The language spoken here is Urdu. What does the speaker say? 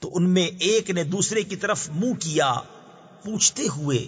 تو ان میں ایک نے دوسرے کی طرف منہ کیا پوچھتے ہوئے